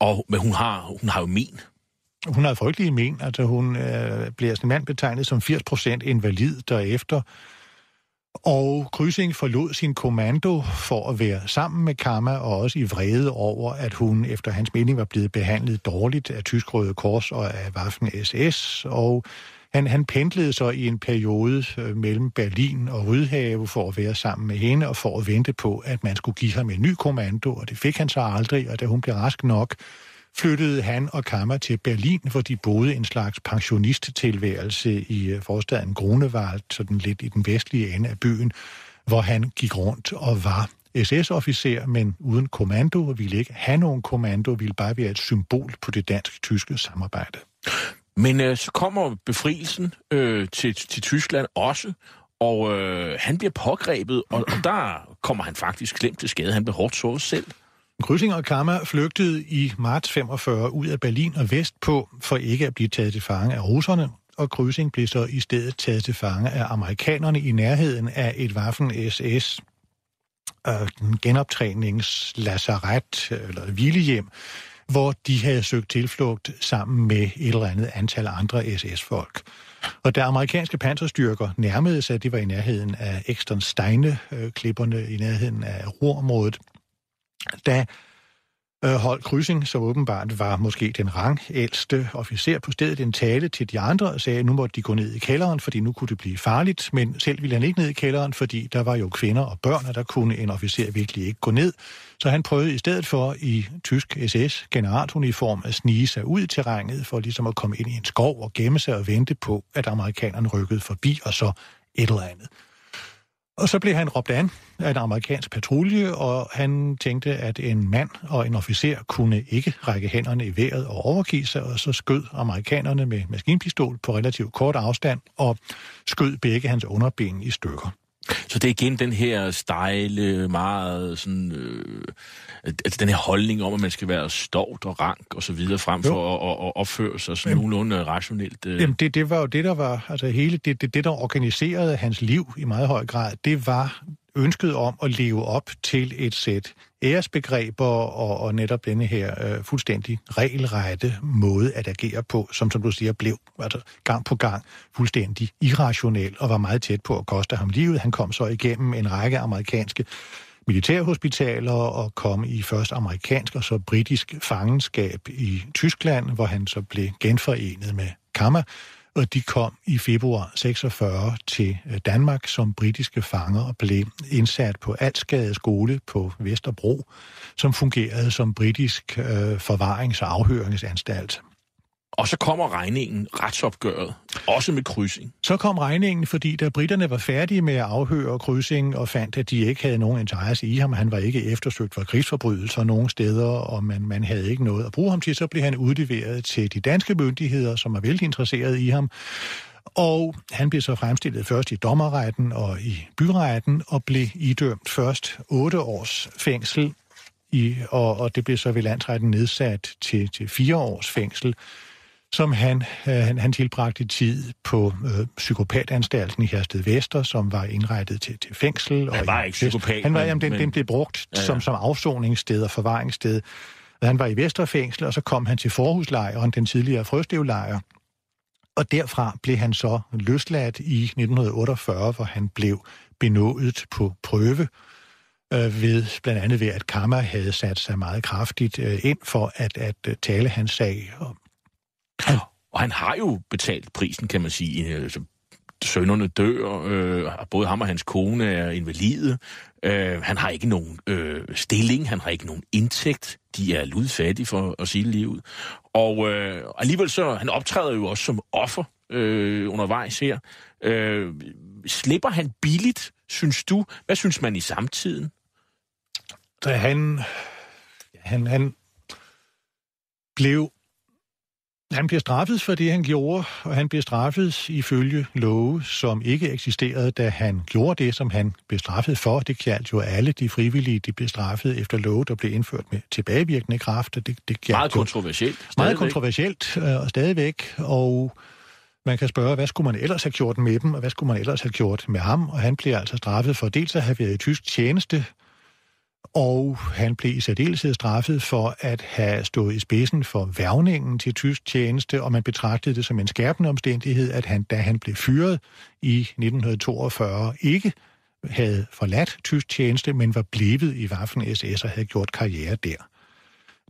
Og men hun har, hun har jo min. Hun har frygtelige men. Altså hun øh, bliver sin en mand betegnet som 80% invalid derefter. Og Krysing forlod sin kommando for at være sammen med Kamma, og også i vrede over, at hun efter hans mening var blevet behandlet dårligt af Tysk Røde Kors og af Waffen SS, og han, han pendlede så i en periode øh, mellem Berlin og Rydhave for at være sammen med hende og for at vente på, at man skulle give ham en ny kommando, og det fik han så aldrig, og da hun blev rask nok, flyttede han og Kammer til Berlin, hvor de boede en slags pensionisttilværelse i øh, forstaden Grunewald, sådan lidt i den vestlige ende af byen, hvor han gik rundt og var SS-officer, men uden kommando, og ville ikke have nogen kommando, ville bare være et symbol på det dansk-tyske samarbejde. Men øh, så kommer befrielsen øh, til, til Tyskland også, og øh, han bliver pågrebet, og, og der kommer han faktisk klemt til skade. Han blev hårdt såret selv. Krydsing og Kammer flygtede i marts 45 ud af Berlin og vestpå for ikke at blive taget til fange af russerne, og Kryssing blev så i stedet taget til fange af amerikanerne i nærheden af et Waffen-SS øh, genoptræningslazaret øh, eller hvilehjem, hvor de havde søgt tilflugt sammen med et eller andet antal andre SS-folk. Og da amerikanske panserstyrker nærmede sig, de var i nærheden af Eksternsteine-klipperne, øh, i nærheden af Ruhrområdet, da øh, Holt Kryssing, som åbenbart var måske den rangældste officer på stedet, en tale til de andre og sagde, at nu måtte de gå ned i kælderen, fordi nu kunne det blive farligt, men selv ville han ikke ned i kælderen, fordi der var jo kvinder og børn, og der kunne en officer virkelig ikke gå ned. Så han prøvede i stedet for i tysk SS generaluniform at snige sig ud i terrænet for ligesom at komme ind i en skov og gemme sig og vente på, at amerikanerne rykkede forbi, og så et eller andet. Og så blev han råbt an af en amerikansk patrulje, og han tænkte, at en mand og en officer kunne ikke række hænderne i vejret og overgive sig, og så skød amerikanerne med maskinpistol på relativt kort afstand og skød begge hans underben i stykker. Så det er igen den her stejle, meget sådan, øh, altså den her holdning om, at man skal være stolt og rank og så videre, frem for at, at, at opføre sig sådan nogenlunde rationelt. Øh. Jamen, det, det var jo det, der var, altså hele det, det, det, der organiserede hans liv i meget høj grad, det var ønsket om at leve op til et sæt æresbegreber og, og netop denne her øh, fuldstændig regelrette måde at agere på, som som du siger blev altså, gang på gang fuldstændig irrationel og var meget tæt på at koste ham livet. Han kom så igennem en række amerikanske militærhospitaler og kom i først amerikansk og så britisk fangenskab i Tyskland, hvor han så blev genforenet med Kammer, og de kom i februar 46 til øh, Danmark som britiske fanger og blev indsat på Altsgade skole på Vesterbro, som fungerede som britisk øh, forvarings- og afhøringsanstalt. Og så kommer regningen, retsopgøret, også med krydsing. Så kom regningen, fordi da britterne var færdige med at afhøre krydsing og fandt, at de ikke havde nogen interesse i ham, han var ikke eftersøgt for krigsforbrydelser nogen steder, og man, man havde ikke noget at bruge ham til, så blev han udleveret til de danske myndigheder, som er vældig interesseret i ham. Og han blev så fremstillet først i dommerretten og i byretten, og blev idømt først otte års fængsel, i, og, og det blev så ved landsretten nedsat til, til fire års fængsel som han, øh, han, han tilbragte tid på øh, psykopatanstalten i Hersted Vester, som var indrettet til, til fængsel. Han var ikke psykopat. Han var, jamen, den, men... den blev brugt ja, ja. Som, som afsoningssted og forvaringssted. Han var i Vesterfængsel, og så kom han til Forhuslejren, den tidligere Frøstevlejr. Og derfra blev han så løsladt i 1948, hvor han blev benådet på prøve øh, ved blandt andet ved, at Kammer havde sat sig meget kraftigt øh, ind for at, at øh, tale hans sag. Og og han har jo betalt prisen, kan man sige. Sønderne sønnerne dør, øh, både ham og hans kone er invalide. Øh, han har ikke nogen øh, stilling, han har ikke nogen indtægt. De er ludfattige for at sige livet. Og øh, alligevel så, han optræder jo også som offer øh, undervejs her. Øh, slipper han billigt, synes du? Hvad synes man i samtiden? Da han, han, han blev han bliver straffet for det, han gjorde, og han bliver straffet ifølge love, som ikke eksisterede, da han gjorde det, som han blev straffet for. Det galt jo alle de frivillige, de blev straffet efter love, der blev indført med tilbagevirkende kraft. Det, det meget kontroversielt. Stadigvæk. Meget kontroversielt øh, og stadigvæk, og man kan spørge, hvad skulle man ellers have gjort med dem, og hvad skulle man ellers have gjort med ham? Og han bliver altså straffet for dels at have været i tysk tjeneste, og han blev i særdeleshed straffet for at have stået i spidsen for værvningen til tysk tjeneste, og man betragtede det som en skærpende omstændighed, at han, da han blev fyret i 1942, ikke havde forladt tysk tjeneste, men var blevet i Waffen-SS og havde gjort karriere der.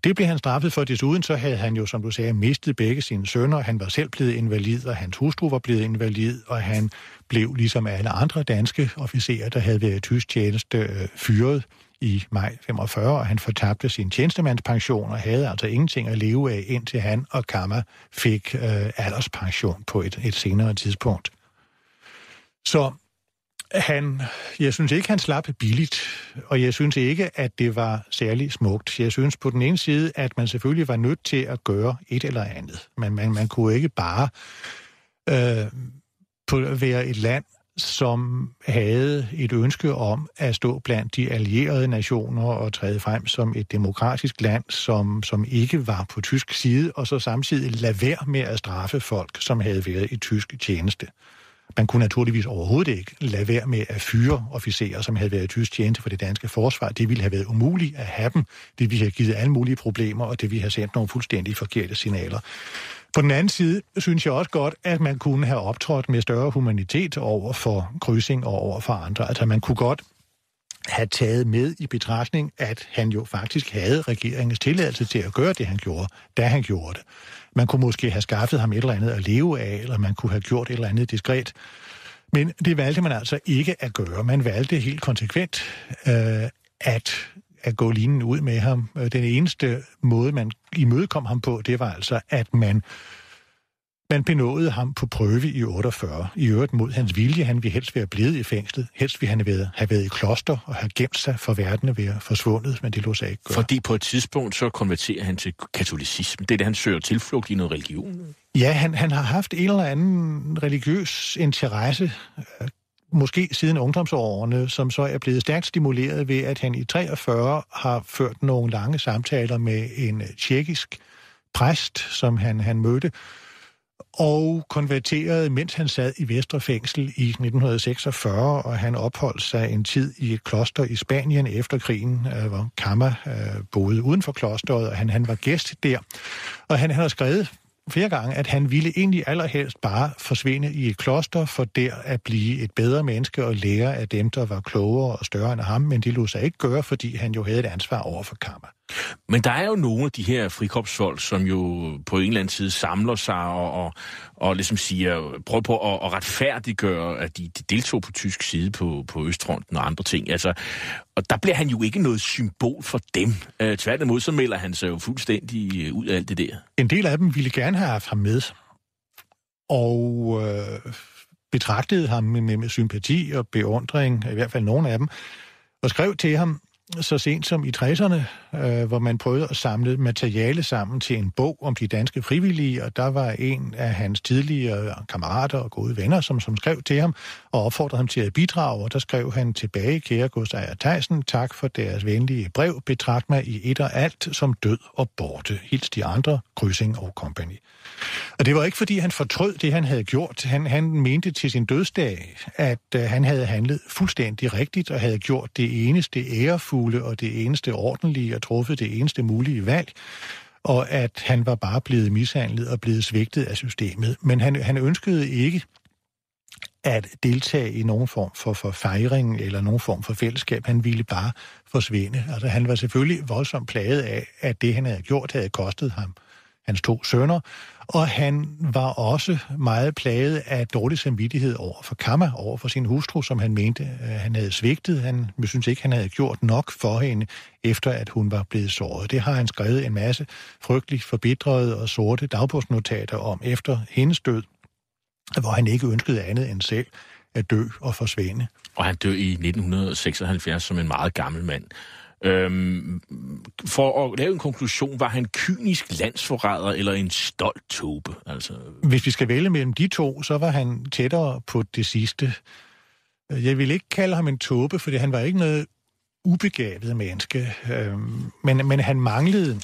Det blev han straffet for. Desuden så havde han jo, som du sagde, mistet begge sine sønner. Han var selv blevet invalid, og hans hustru var blevet invalid, og han blev, ligesom alle andre danske officerer, der havde været i tysk tjeneste, øh, fyret i maj 45, og han fortabte sin tjenestemandspension og havde altså ingenting at leve af, indtil han og Kammer fik øh, alderspension på et, et senere tidspunkt. Så han, jeg synes ikke, han slap billigt, og jeg synes ikke, at det var særlig smukt. Jeg synes på den ene side, at man selvfølgelig var nødt til at gøre et eller andet, men man, man kunne ikke bare øh, på, være et land, som havde et ønske om at stå blandt de allierede nationer og træde frem som et demokratisk land, som, som ikke var på tysk side, og så samtidig lade være med at straffe folk, som havde været i tysk tjeneste. Man kunne naturligvis overhovedet ikke lade være med at fyre officerer, som havde været i tysk tjeneste for det danske forsvar. Det ville have været umuligt at have dem. Det ville have givet alle mulige problemer, og det ville have sendt nogle fuldstændig forkerte signaler. På den anden side synes jeg også godt, at man kunne have optrådt med større humanitet over for krydsing og over for andre. Altså man kunne godt have taget med i betragtning, at han jo faktisk havde regeringens tilladelse til at gøre det, han gjorde, da han gjorde det. Man kunne måske have skaffet ham et eller andet at leve af, eller man kunne have gjort et eller andet diskret. Men det valgte man altså ikke at gøre. Man valgte helt konsekvent øh, at, at gå linjen ud med ham. Den eneste måde, man imødekom ham på, det var altså, at man man benåede ham på prøve i 48, i øvrigt mod hans vilje. Han ville helst være blevet i fængslet. Helst ville han have have været i kloster og have gemt sig for verden at være forsvundet, men det lå sig ikke gøre. Fordi på et tidspunkt så konverterer han til katolicisme. Det er det, han søger tilflugt i noget religion. Ja, han, han har haft en eller anden religiøs interesse, øh, måske siden ungdomsårene, som så er blevet stærkt stimuleret ved, at han i 43 har ført nogle lange samtaler med en øh, tjekkisk præst, som han, han mødte, og konverterede, mens han sad i Vestre Fængsel i 1946, og han opholdt sig en tid i et kloster i Spanien efter krigen, øh, hvor Kammer øh, boede uden for klosteret, og han, han var gæst der. Og han, han har skrevet flere gange, at han ville egentlig allerhelst bare forsvinde i et kloster, for der at blive et bedre menneske og lære af dem, der var klogere og større end ham, men det lod sig ikke gøre, fordi han jo havde et ansvar over for Kammer. Men der er jo nogle af de her frikorpsfolk, som jo på en eller anden side samler sig og, og, og ligesom siger, prøver på at, at retfærdiggøre, at de, de deltog på tysk side på, på Østfronten og andre ting. Altså, og der bliver han jo ikke noget symbol for dem. Øh, tværtimod så melder han sig jo fuldstændig øh, ud af alt det der. En del af dem ville gerne have haft ham med. Og øh, betragtede ham med, med, med sympati og beundring, i hvert fald nogle af dem, og skrev til ham, så sent som i 60'erne, øh, hvor man prøvede at samle materiale sammen til en bog om de danske frivillige, og der var en af hans tidligere kammerater og gode venner, som, som skrev til ham og opfordrede ham til at bidrage, og der skrev han tilbage, kære Gustav Thijssen, tak for deres venlige brev, betragt mig i et og alt som død og borte. Hils de andre, Krysing og Company. Og det var ikke, fordi han fortrød det, han havde gjort. Han, han mente til sin dødsdag, at øh, han havde handlet fuldstændig rigtigt og havde gjort det eneste ærefulde og det eneste ordentlige og truffet det eneste mulige valg og at han var bare blevet mishandlet og blevet svigtet af systemet. Men han, han ønskede ikke at deltage i nogen form for, for fejring eller nogen form for fællesskab. Han ville bare forsvinde. Altså, han var selvfølgelig voldsomt plaget af, at det, han havde gjort, havde kostet ham hans to sønner, og han var også meget plaget af dårlig samvittighed over for Kamma, over for sin hustru, som han mente, øh, han havde svigtet. Han synes ikke, han havde gjort nok for hende, efter at hun var blevet såret. Det har han skrevet en masse frygteligt forbidrede og sorte dagbogsnotater om efter hendes død, hvor han ikke ønskede andet end selv at dø og forsvinde. Og han døde i 1976 som en meget gammel mand. Øhm, for at lave en konklusion, var han kynisk landsforræder eller en stolt tobe? Altså... Hvis vi skal vælge mellem de to, så var han tættere på det sidste. Jeg vil ikke kalde ham en tobe, fordi han var ikke noget ubegavet menneske. Øhm, men, men han manglede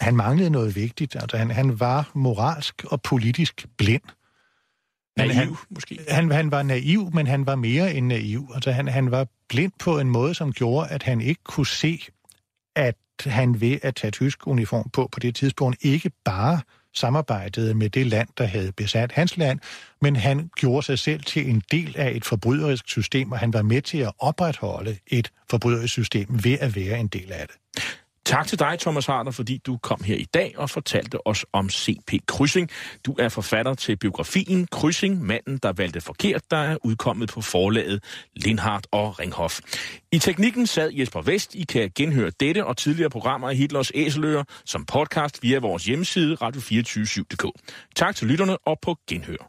han manglede noget vigtigt. Altså, han, han var moralsk og politisk blind. Naiv, han, måske? Han, han var naiv, men han var mere end naiv. Altså, han, han var blind på en måde, som gjorde, at han ikke kunne se, at han ved at tage tysk uniform på på det tidspunkt ikke bare samarbejdede med det land, der havde besat hans land, men han gjorde sig selv til en del af et forbryderisk system, og han var med til at opretholde et forbryderisk system ved at være en del af det. Tak til dig, Thomas Harder, fordi du kom her i dag og fortalte os om C.P. Kryssing. Du er forfatter til biografien Kryssing, manden, der valgte forkert, der er udkommet på forlaget Lindhardt og Ringhof. I teknikken sad Jesper Vest. I kan genhøre dette og tidligere programmer af Hitlers Æseløer som podcast via vores hjemmeside radio247.dk. Tak til lytterne og på genhør.